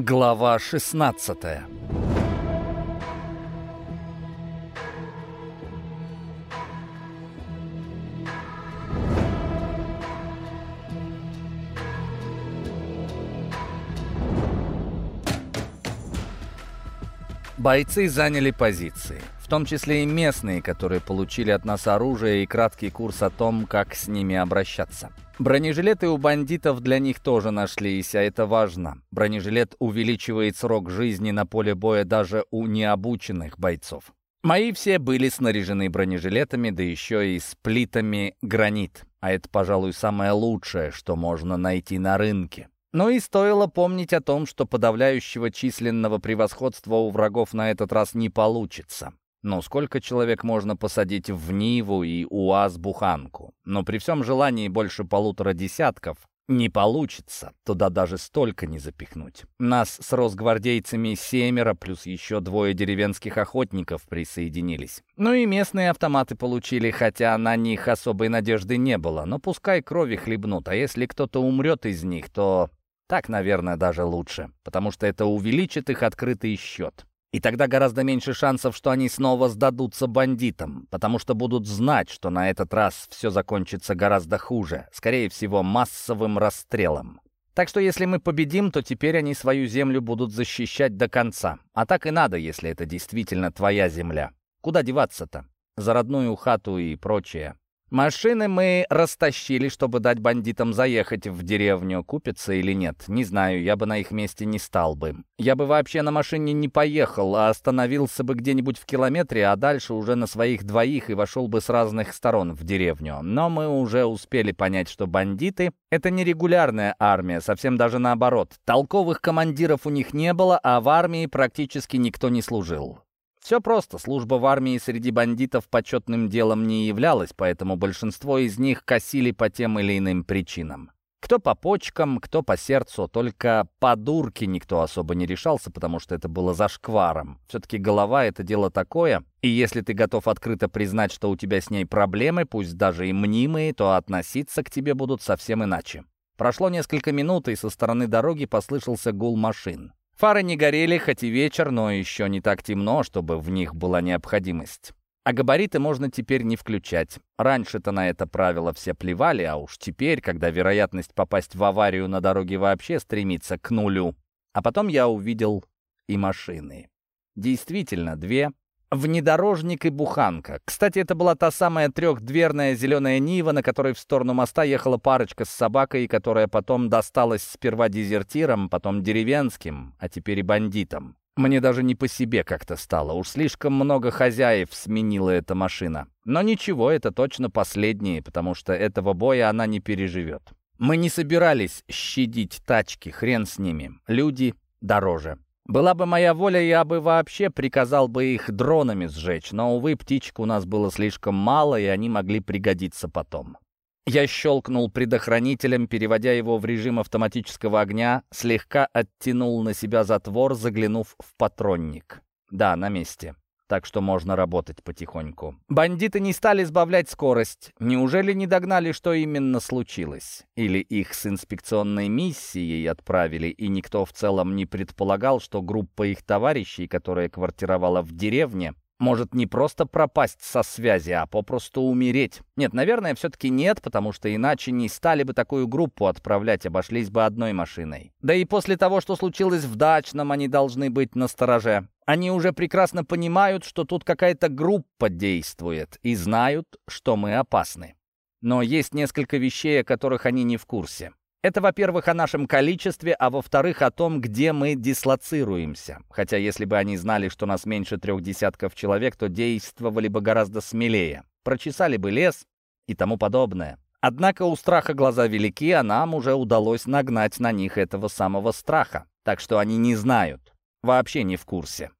Глава 16 Бойцы заняли позиции, в том числе и местные, которые получили от нас оружие и краткий курс о том, как с ними обращаться. Бронежилеты у бандитов для них тоже нашлись, а это важно. Бронежилет увеличивает срок жизни на поле боя даже у необученных бойцов. Мои все были снаряжены бронежилетами, да еще и с плитами гранит. А это, пожалуй, самое лучшее, что можно найти на рынке. Но и стоило помнить о том, что подавляющего численного превосходства у врагов на этот раз не получится. Ну, сколько человек можно посадить в Ниву и УАЗ-буханку? Но при всем желании больше полутора десятков не получится. Туда даже столько не запихнуть. Нас с росгвардейцами семеро, плюс еще двое деревенских охотников присоединились. Ну и местные автоматы получили, хотя на них особой надежды не было. Но пускай крови хлебнут, а если кто-то умрет из них, то так, наверное, даже лучше, потому что это увеличит их открытый счет. И тогда гораздо меньше шансов, что они снова сдадутся бандитам, потому что будут знать, что на этот раз все закончится гораздо хуже, скорее всего, массовым расстрелом. Так что если мы победим, то теперь они свою землю будут защищать до конца. А так и надо, если это действительно твоя земля. Куда деваться-то? За родную хату и прочее. Машины мы растащили, чтобы дать бандитам заехать в деревню, купиться или нет. Не знаю, я бы на их месте не стал бы. Я бы вообще на машине не поехал, а остановился бы где-нибудь в километре, а дальше уже на своих двоих и вошел бы с разных сторон в деревню. Но мы уже успели понять, что бандиты — это не регулярная армия, совсем даже наоборот. Толковых командиров у них не было, а в армии практически никто не служил. Все просто, служба в армии среди бандитов почетным делом не являлась, поэтому большинство из них косили по тем или иным причинам. Кто по почкам, кто по сердцу, только по дурке никто особо не решался, потому что это было зашкваром. Все-таки голова — это дело такое, и если ты готов открыто признать, что у тебя с ней проблемы, пусть даже и мнимые, то относиться к тебе будут совсем иначе. Прошло несколько минут, и со стороны дороги послышался гул машин. Фары не горели, хоть и вечер, но еще не так темно, чтобы в них была необходимость. А габариты можно теперь не включать. Раньше-то на это правило все плевали, а уж теперь, когда вероятность попасть в аварию на дороге вообще стремится к нулю. А потом я увидел и машины. Действительно, две Внедорожник и буханка. Кстати, это была та самая трехдверная зеленая Нива, на которой в сторону моста ехала парочка с собакой, которая потом досталась сперва дезертирам, потом деревенским, а теперь и бандитам. Мне даже не по себе как-то стало. Уж слишком много хозяев сменила эта машина. Но ничего, это точно последние, потому что этого боя она не переживет. Мы не собирались щадить тачки, хрен с ними. Люди дороже. Была бы моя воля, я бы вообще приказал бы их дронами сжечь, но, увы, птичек у нас было слишком мало, и они могли пригодиться потом. Я щелкнул предохранителем, переводя его в режим автоматического огня, слегка оттянул на себя затвор, заглянув в патронник. Да, на месте так что можно работать потихоньку. Бандиты не стали сбавлять скорость. Неужели не догнали, что именно случилось? Или их с инспекционной миссией отправили, и никто в целом не предполагал, что группа их товарищей, которая квартировала в деревне, может не просто пропасть со связи, а попросту умереть. Нет, наверное, все-таки нет, потому что иначе не стали бы такую группу отправлять, обошлись бы одной машиной. Да и после того, что случилось в дачном, они должны быть на стороже. Они уже прекрасно понимают, что тут какая-то группа действует, и знают, что мы опасны. Но есть несколько вещей, о которых они не в курсе. Это, во-первых, о нашем количестве, а во-вторых, о том, где мы дислоцируемся. Хотя если бы они знали, что нас меньше трех десятков человек, то действовали бы гораздо смелее. Прочесали бы лес и тому подобное. Однако у страха глаза велики, а нам уже удалось нагнать на них этого самого страха. Так что они не знают, вообще не в курсе.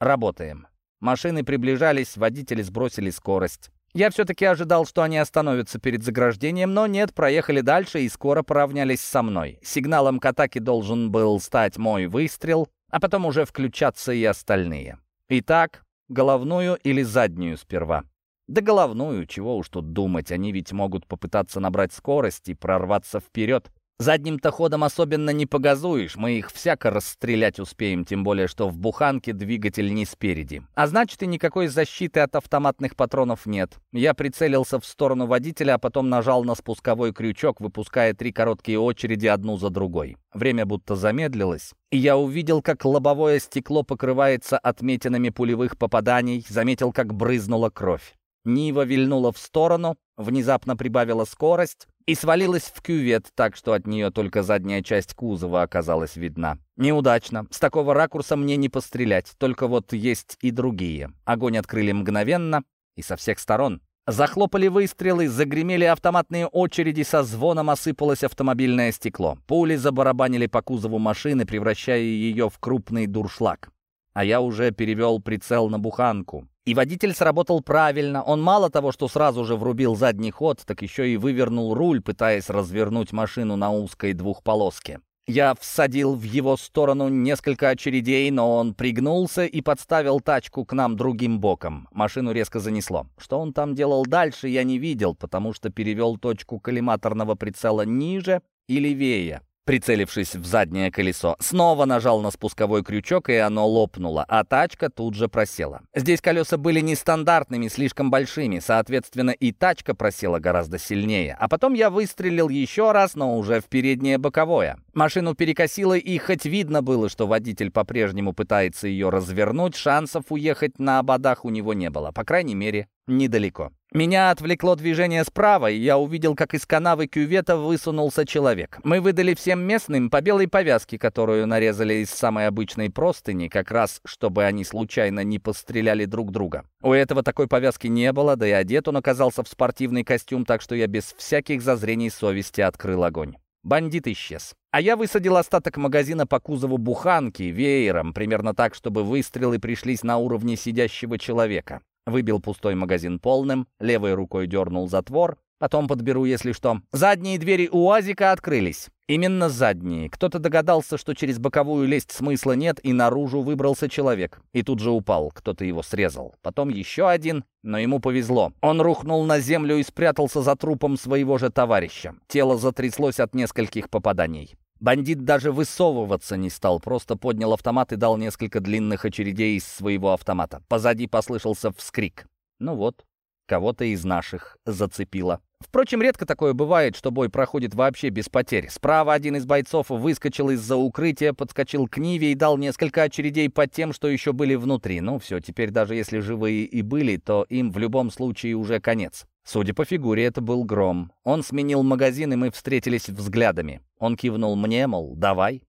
Работаем. Машины приближались, водители сбросили скорость. Я все-таки ожидал, что они остановятся перед заграждением, но нет, проехали дальше и скоро поравнялись со мной. Сигналом к атаке должен был стать мой выстрел, а потом уже включаться и остальные. Итак, головную или заднюю сперва? Да головную, чего уж тут думать, они ведь могут попытаться набрать скорость и прорваться вперед. Задним-то ходом особенно не погазуешь, мы их всяко расстрелять успеем, тем более, что в буханке двигатель не спереди. А значит, и никакой защиты от автоматных патронов нет. Я прицелился в сторону водителя, а потом нажал на спусковой крючок, выпуская три короткие очереди одну за другой. Время будто замедлилось, и я увидел, как лобовое стекло покрывается отметинами пулевых попаданий, заметил, как брызнула кровь. Нива вильнула в сторону, внезапно прибавила скорость и свалилась в кювет, так что от нее только задняя часть кузова оказалась видна. Неудачно. С такого ракурса мне не пострелять, только вот есть и другие. Огонь открыли мгновенно и со всех сторон. Захлопали выстрелы, загремели автоматные очереди, со звоном осыпалось автомобильное стекло. Пули забарабанили по кузову машины, превращая ее в крупный дуршлаг. А я уже перевел прицел на буханку. И водитель сработал правильно. Он мало того, что сразу же врубил задний ход, так еще и вывернул руль, пытаясь развернуть машину на узкой двухполоске. Я всадил в его сторону несколько очередей, но он пригнулся и подставил тачку к нам другим боком. Машину резко занесло. Что он там делал дальше, я не видел, потому что перевел точку коллиматорного прицела ниже и левее прицелившись в заднее колесо. Снова нажал на спусковой крючок, и оно лопнуло, а тачка тут же просела. Здесь колеса были нестандартными, слишком большими, соответственно, и тачка просела гораздо сильнее. А потом я выстрелил еще раз, но уже в переднее боковое. Машину перекосило, и хоть видно было, что водитель по-прежнему пытается ее развернуть, шансов уехать на ободах у него не было, по крайней мере, недалеко. Меня отвлекло движение справа, и я увидел, как из канавы кювета высунулся человек. Мы выдали всем местным по белой повязке, которую нарезали из самой обычной простыни, как раз, чтобы они случайно не постреляли друг друга. У этого такой повязки не было, да и одет он оказался в спортивный костюм, так что я без всяких зазрений совести открыл огонь. Бандит исчез. А я высадил остаток магазина по кузову буханки веером, примерно так, чтобы выстрелы пришлись на уровне сидящего человека. Выбил пустой магазин полным, левой рукой дернул затвор, Потом подберу, если что. Задние двери УАЗика открылись. Именно задние. Кто-то догадался, что через боковую лезть смысла нет, и наружу выбрался человек. И тут же упал. Кто-то его срезал. Потом еще один, но ему повезло. Он рухнул на землю и спрятался за трупом своего же товарища. Тело затряслось от нескольких попаданий. Бандит даже высовываться не стал, просто поднял автомат и дал несколько длинных очередей из своего автомата. Позади послышался вскрик. Ну вот, кого-то из наших зацепило. Впрочем, редко такое бывает, что бой проходит вообще без потерь. Справа один из бойцов выскочил из-за укрытия, подскочил к Ниве и дал несколько очередей по тем, что еще были внутри. Ну все, теперь даже если живые и были, то им в любом случае уже конец. Судя по фигуре, это был Гром. Он сменил магазин, и мы встретились взглядами. Он кивнул мне, мол, давай.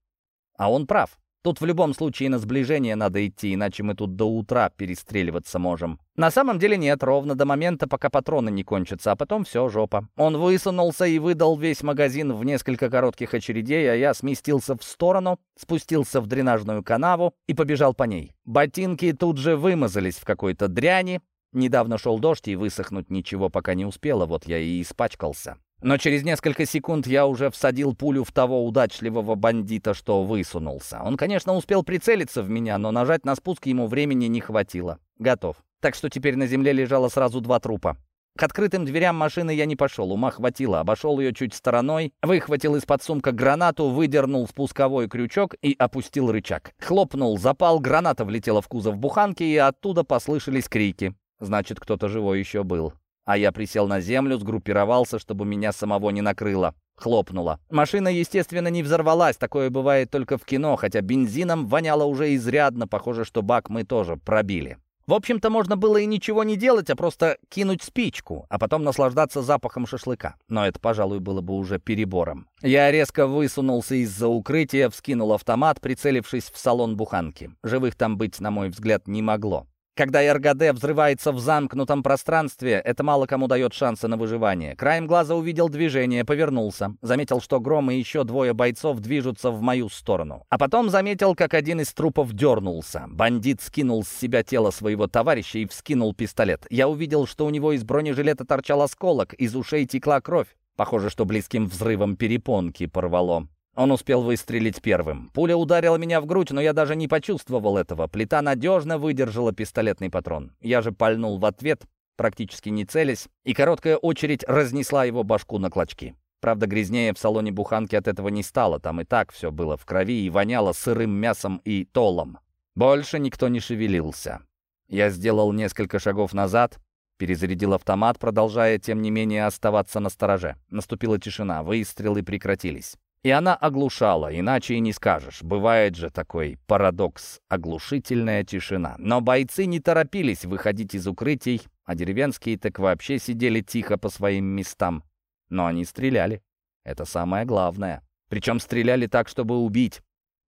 А он прав. Тут в любом случае на сближение надо идти, иначе мы тут до утра перестреливаться можем. На самом деле нет, ровно до момента, пока патроны не кончатся, а потом все, жопа. Он высунулся и выдал весь магазин в несколько коротких очередей, а я сместился в сторону, спустился в дренажную канаву и побежал по ней. Ботинки тут же вымазались в какой-то дряни, Недавно шел дождь, и высохнуть ничего пока не успело, вот я и испачкался. Но через несколько секунд я уже всадил пулю в того удачливого бандита, что высунулся. Он, конечно, успел прицелиться в меня, но нажать на спуск ему времени не хватило. Готов. Так что теперь на земле лежало сразу два трупа. К открытым дверям машины я не пошел, ума хватило. Обошел ее чуть стороной, выхватил из-под сумка гранату, выдернул спусковой крючок и опустил рычаг. Хлопнул запал, граната влетела в кузов буханки, и оттуда послышались крики. Значит, кто-то живой еще был. А я присел на землю, сгруппировался, чтобы меня самого не накрыло. Хлопнуло. Машина, естественно, не взорвалась. Такое бывает только в кино, хотя бензином воняло уже изрядно. Похоже, что бак мы тоже пробили. В общем-то, можно было и ничего не делать, а просто кинуть спичку, а потом наслаждаться запахом шашлыка. Но это, пожалуй, было бы уже перебором. Я резко высунулся из-за укрытия, вскинул автомат, прицелившись в салон буханки. Живых там быть, на мой взгляд, не могло. Когда РГД взрывается в замкнутом пространстве, это мало кому дает шансы на выживание. Краем глаза увидел движение, повернулся. Заметил, что Гром и еще двое бойцов движутся в мою сторону. А потом заметил, как один из трупов дернулся. Бандит скинул с себя тело своего товарища и вскинул пистолет. Я увидел, что у него из бронежилета торчал осколок, из ушей текла кровь. Похоже, что близким взрывом перепонки порвало. Он успел выстрелить первым. Пуля ударила меня в грудь, но я даже не почувствовал этого. Плита надежно выдержала пистолетный патрон. Я же пальнул в ответ, практически не целясь, и короткая очередь разнесла его башку на клочки. Правда, грязнее в салоне буханки от этого не стало, там и так все было в крови и воняло сырым мясом и толом. Больше никто не шевелился. Я сделал несколько шагов назад, перезарядил автомат, продолжая, тем не менее, оставаться на стороже. Наступила тишина, выстрелы прекратились. И она оглушала, иначе и не скажешь. Бывает же такой парадокс — оглушительная тишина. Но бойцы не торопились выходить из укрытий, а деревенские так вообще сидели тихо по своим местам. Но они стреляли. Это самое главное. Причем стреляли так, чтобы убить.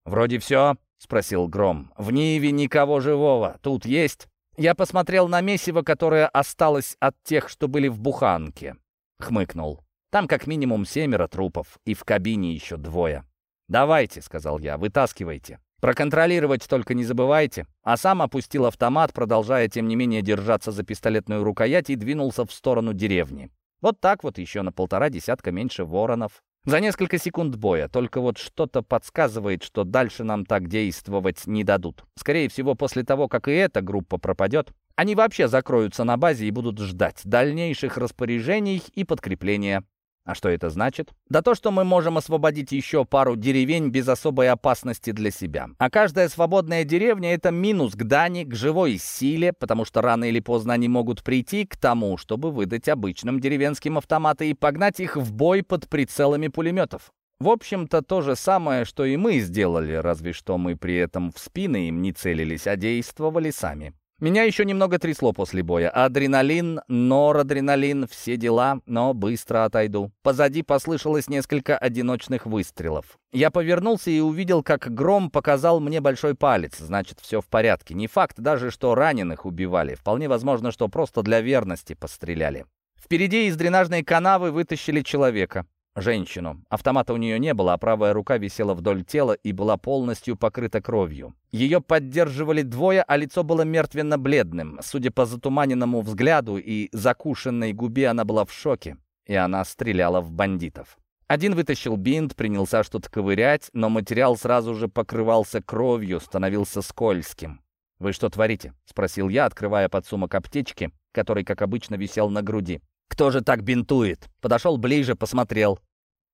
«Вроде все?» — спросил Гром. «В Ниве никого живого. Тут есть?» Я посмотрел на месиво, которое осталось от тех, что были в буханке. Хмыкнул. Там как минимум семеро трупов, и в кабине еще двое. «Давайте», — сказал я, — «вытаскивайте». Проконтролировать только не забывайте. А сам опустил автомат, продолжая, тем не менее, держаться за пистолетную рукоять и двинулся в сторону деревни. Вот так вот еще на полтора десятка меньше воронов. За несколько секунд боя, только вот что-то подсказывает, что дальше нам так действовать не дадут. Скорее всего, после того, как и эта группа пропадет, они вообще закроются на базе и будут ждать дальнейших распоряжений и подкрепления. А что это значит? Да то, что мы можем освободить еще пару деревень без особой опасности для себя. А каждая свободная деревня — это минус к Дани, к живой силе, потому что рано или поздно они могут прийти к тому, чтобы выдать обычным деревенским автоматы и погнать их в бой под прицелами пулеметов. В общем-то, то же самое, что и мы сделали, разве что мы при этом в спины им не целились, а действовали сами. Меня еще немного трясло после боя. Адреналин, норадреналин, все дела, но быстро отойду. Позади послышалось несколько одиночных выстрелов. Я повернулся и увидел, как Гром показал мне большой палец. Значит, все в порядке. Не факт даже, что раненых убивали. Вполне возможно, что просто для верности постреляли. Впереди из дренажной канавы вытащили человека женщину. Автомата у нее не было, а правая рука висела вдоль тела и была полностью покрыта кровью. Ее поддерживали двое, а лицо было мертвенно-бледным. Судя по затуманенному взгляду и закушенной губе, она была в шоке, и она стреляла в бандитов. Один вытащил бинт, принялся что-то ковырять, но материал сразу же покрывался кровью, становился скользким. «Вы что творите?» — спросил я, открывая подсумок аптечки, который, как обычно, висел на груди. Кто же так бинтует? Подошел ближе, посмотрел.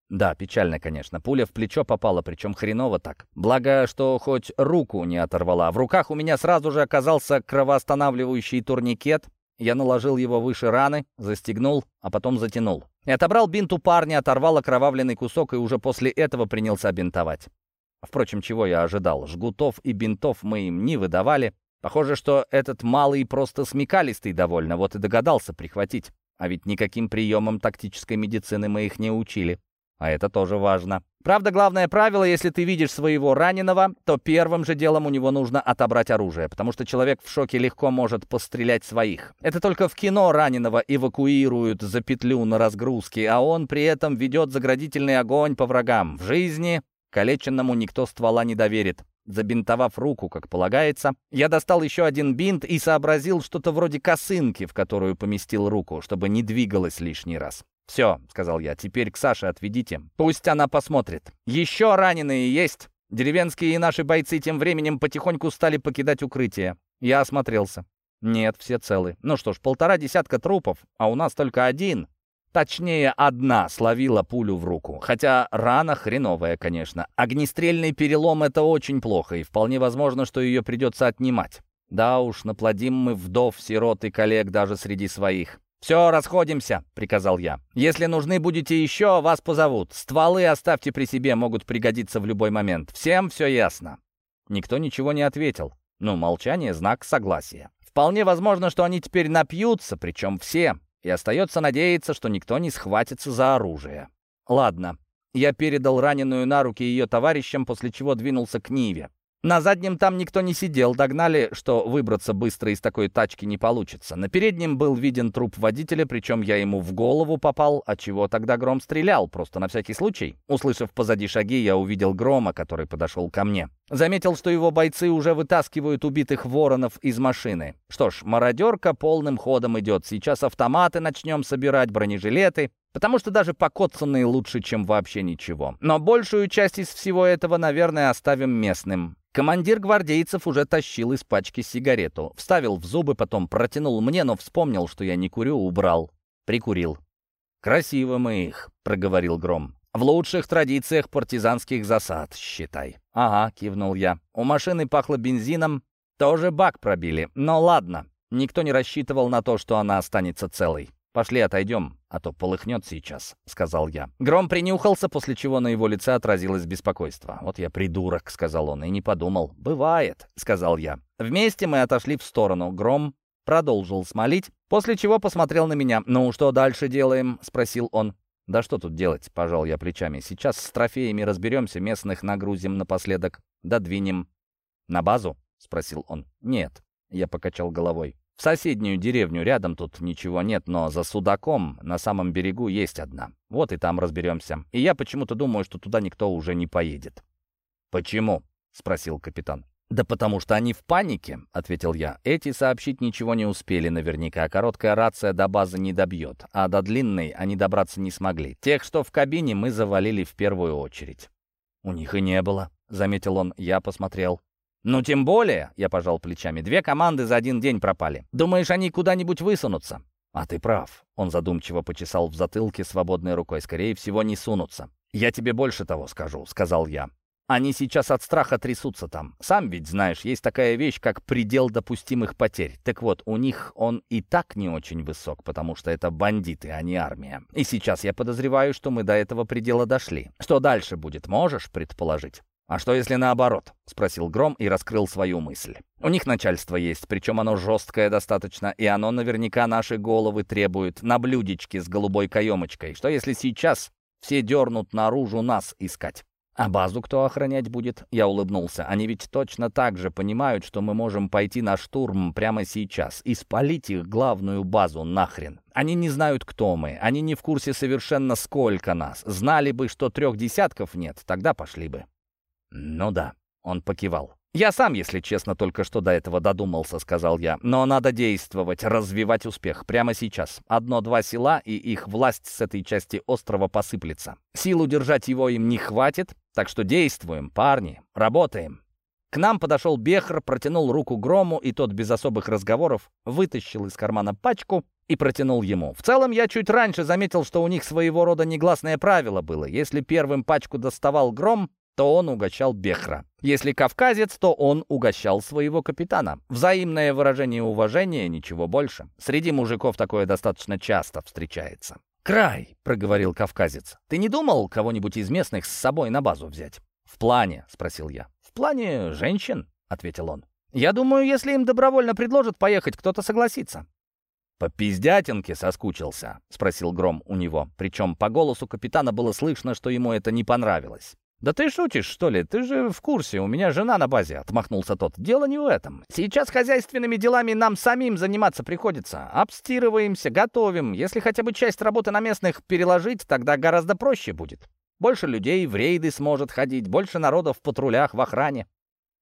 Да, печально, конечно. Пуля в плечо попала, причем хреново так. Благо, что хоть руку не оторвала. В руках у меня сразу же оказался кровоостанавливающий турникет. Я наложил его выше раны, застегнул, а потом затянул. И отобрал бинт у парня, оторвал окровавленный кусок и уже после этого принялся бинтовать. Впрочем, чего я ожидал? Жгутов и бинтов мы им не выдавали. Похоже, что этот малый просто смекалистый довольно, вот и догадался прихватить. А ведь никаким приемам тактической медицины мы их не учили. А это тоже важно. Правда, главное правило, если ты видишь своего раненого, то первым же делом у него нужно отобрать оружие, потому что человек в шоке легко может пострелять своих. Это только в кино раненого эвакуируют за петлю на разгрузке, а он при этом ведет заградительный огонь по врагам. В жизни калеченному никто ствола не доверит. Забинтовав руку, как полагается, я достал еще один бинт и сообразил что-то вроде косынки, в которую поместил руку, чтобы не двигалась лишний раз. «Все», — сказал я, — «теперь к Саше отведите. Пусть она посмотрит. Еще раненые есть?» Деревенские и наши бойцы тем временем потихоньку стали покидать укрытие. Я осмотрелся. Нет, все целы. Ну что ж, полтора десятка трупов, а у нас только один. Точнее, одна словила пулю в руку. Хотя рана хреновая, конечно. Огнестрельный перелом — это очень плохо, и вполне возможно, что ее придется отнимать. Да уж, наплодим мы вдов, сирот и коллег даже среди своих. «Все, расходимся», — приказал я. «Если нужны будете еще, вас позовут. Стволы оставьте при себе, могут пригодиться в любой момент. Всем все ясно». Никто ничего не ответил. Ну, молчание — знак согласия. Вполне возможно, что они теперь напьются, причем все и остается надеяться, что никто не схватится за оружие. Ладно, я передал раненую на руки ее товарищам, после чего двинулся к Ниве. На заднем там никто не сидел, догнали, что выбраться быстро из такой тачки не получится. На переднем был виден труп водителя, причем я ему в голову попал, а чего тогда Гром стрелял, просто на всякий случай. Услышав позади шаги, я увидел Грома, который подошел ко мне. Заметил, что его бойцы уже вытаскивают убитых воронов из машины. Что ж, мародерка полным ходом идет. Сейчас автоматы начнем собирать, бронежилеты. Потому что даже покоцанные лучше, чем вообще ничего. Но большую часть из всего этого, наверное, оставим местным. Командир гвардейцев уже тащил из пачки сигарету. Вставил в зубы, потом протянул мне, но вспомнил, что я не курю, убрал. Прикурил. «Красиво мы их», — проговорил Гром. «В лучших традициях партизанских засад, считай». «Ага», — кивнул я. «У машины пахло бензином, тоже бак пробили. Но ладно, никто не рассчитывал на то, что она останется целой. «Пошли отойдем, а то полыхнет сейчас», — сказал я. Гром принюхался, после чего на его лице отразилось беспокойство. «Вот я придурок», — сказал он, и не подумал. «Бывает», — сказал я. Вместе мы отошли в сторону. Гром продолжил смолить, после чего посмотрел на меня. «Ну, что дальше делаем?» — спросил он. «Да что тут делать?» — пожал я плечами. «Сейчас с трофеями разберемся, местных нагрузим напоследок, додвинем». «На базу?» — спросил он. «Нет», — я покачал головой. В соседнюю деревню рядом тут ничего нет, но за Судаком на самом берегу есть одна. Вот и там разберемся. И я почему-то думаю, что туда никто уже не поедет». «Почему?» — спросил капитан. «Да потому что они в панике», — ответил я. «Эти сообщить ничего не успели наверняка. Короткая рация до базы не добьет, а до длинной они добраться не смогли. Тех, что в кабине, мы завалили в первую очередь». «У них и не было», — заметил он. Я посмотрел. «Ну, тем более», — я пожал плечами, — «две команды за один день пропали. Думаешь, они куда-нибудь высунутся?» «А ты прав», — он задумчиво почесал в затылке свободной рукой. «Скорее всего, не сунутся». «Я тебе больше того скажу», — сказал я. «Они сейчас от страха трясутся там. Сам ведь знаешь, есть такая вещь, как предел допустимых потерь. Так вот, у них он и так не очень высок, потому что это бандиты, а не армия. И сейчас я подозреваю, что мы до этого предела дошли. Что дальше будет, можешь предположить?» «А что, если наоборот?» — спросил Гром и раскрыл свою мысль. «У них начальство есть, причем оно жесткое достаточно, и оно наверняка наши головы требует на блюдечке с голубой каемочкой. Что, если сейчас все дернут наружу нас искать?» «А базу кто охранять будет?» Я улыбнулся. «Они ведь точно так же понимают, что мы можем пойти на штурм прямо сейчас и спалить их главную базу нахрен. Они не знают, кто мы. Они не в курсе совершенно, сколько нас. Знали бы, что трех десятков нет, тогда пошли бы». «Ну да», — он покивал. «Я сам, если честно, только что до этого додумался», — сказал я. «Но надо действовать, развивать успех прямо сейчас. Одно-два села, и их власть с этой части острова посыплется. Сил удержать его им не хватит, так что действуем, парни, работаем». К нам подошел Бехр, протянул руку Грому, и тот без особых разговоров вытащил из кармана пачку и протянул ему. В целом, я чуть раньше заметил, что у них своего рода негласное правило было. Если первым пачку доставал Гром, то он угощал Бехра. Если кавказец, то он угощал своего капитана. Взаимное выражение уважения, ничего больше. Среди мужиков такое достаточно часто встречается. «Край», — проговорил кавказец, — «ты не думал кого-нибудь из местных с собой на базу взять?» «В плане?» — спросил я. «В плане женщин», — ответил он. «Я думаю, если им добровольно предложат поехать, кто-то согласится». «По пиздятинке соскучился?» — спросил Гром у него. Причем по голосу капитана было слышно, что ему это не понравилось. «Да ты шутишь, что ли? Ты же в курсе, у меня жена на базе», — отмахнулся тот. «Дело не в этом. Сейчас хозяйственными делами нам самим заниматься приходится. Обстирываемся, готовим. Если хотя бы часть работы на местных переложить, тогда гораздо проще будет. Больше людей в рейды сможет ходить, больше народов в патрулях, в охране».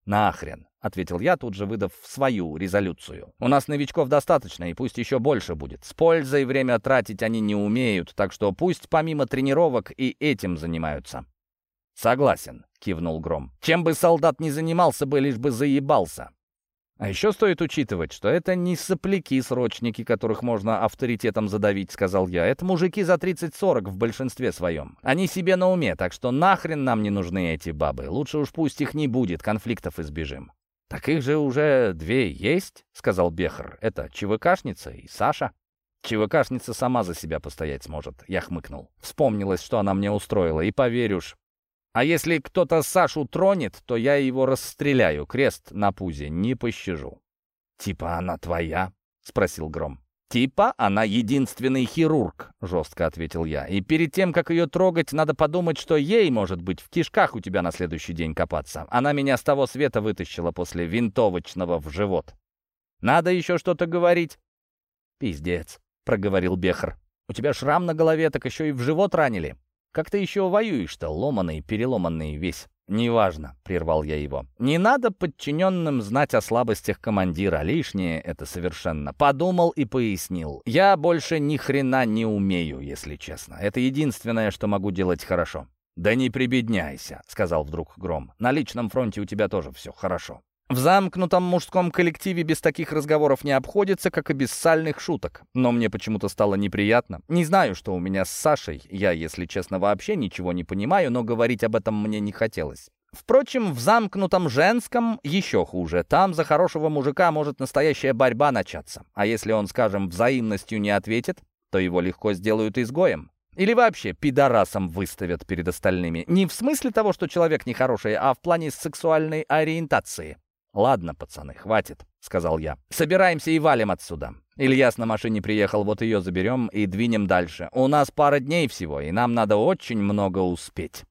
«Нахрен», — ответил я, тут же выдав свою резолюцию. «У нас новичков достаточно, и пусть еще больше будет. С пользой время тратить они не умеют, так что пусть помимо тренировок и этим занимаются». «Согласен», — кивнул Гром. «Чем бы солдат ни занимался бы, лишь бы заебался». «А еще стоит учитывать, что это не сопляки-срочники, которых можно авторитетом задавить», — сказал я. «Это мужики за 30-40 в большинстве своем. Они себе на уме, так что нахрен нам не нужны эти бабы. Лучше уж пусть их не будет, конфликтов избежим». «Так их же уже две есть», — сказал Бехр. «Это ЧВКшница и Саша». ЧВКшница сама за себя постоять сможет», — я хмыкнул. Вспомнилось, что она мне устроила, и поверишь, а если кто-то Сашу тронет, то я его расстреляю, крест на пузе, не пощажу». «Типа она твоя?» — спросил Гром. «Типа она единственный хирург», — жестко ответил я. «И перед тем, как ее трогать, надо подумать, что ей, может быть, в кишках у тебя на следующий день копаться. Она меня с того света вытащила после винтовочного в живот. Надо еще что-то говорить?» «Пиздец», — проговорил Бехр. «У тебя шрам на голове, так еще и в живот ранили». Как ты еще воюешь-то, ломаный, переломанный весь?» «Неважно», — прервал я его. «Не надо подчиненным знать о слабостях командира. Лишнее это совершенно. Подумал и пояснил. Я больше ни хрена не умею, если честно. Это единственное, что могу делать хорошо». «Да не прибедняйся», — сказал вдруг Гром. «На личном фронте у тебя тоже все хорошо». В замкнутом мужском коллективе без таких разговоров не обходится, как и без сальных шуток. Но мне почему-то стало неприятно. Не знаю, что у меня с Сашей. Я, если честно, вообще ничего не понимаю, но говорить об этом мне не хотелось. Впрочем, в замкнутом женском еще хуже. Там за хорошего мужика может настоящая борьба начаться. А если он, скажем, взаимностью не ответит, то его легко сделают изгоем. Или вообще пидорасом выставят перед остальными. Не в смысле того, что человек нехороший, а в плане сексуальной ориентации. «Ладно, пацаны, хватит», — сказал я. «Собираемся и валим отсюда. Ильяс на машине приехал, вот ее заберем и двинем дальше. У нас пара дней всего, и нам надо очень много успеть».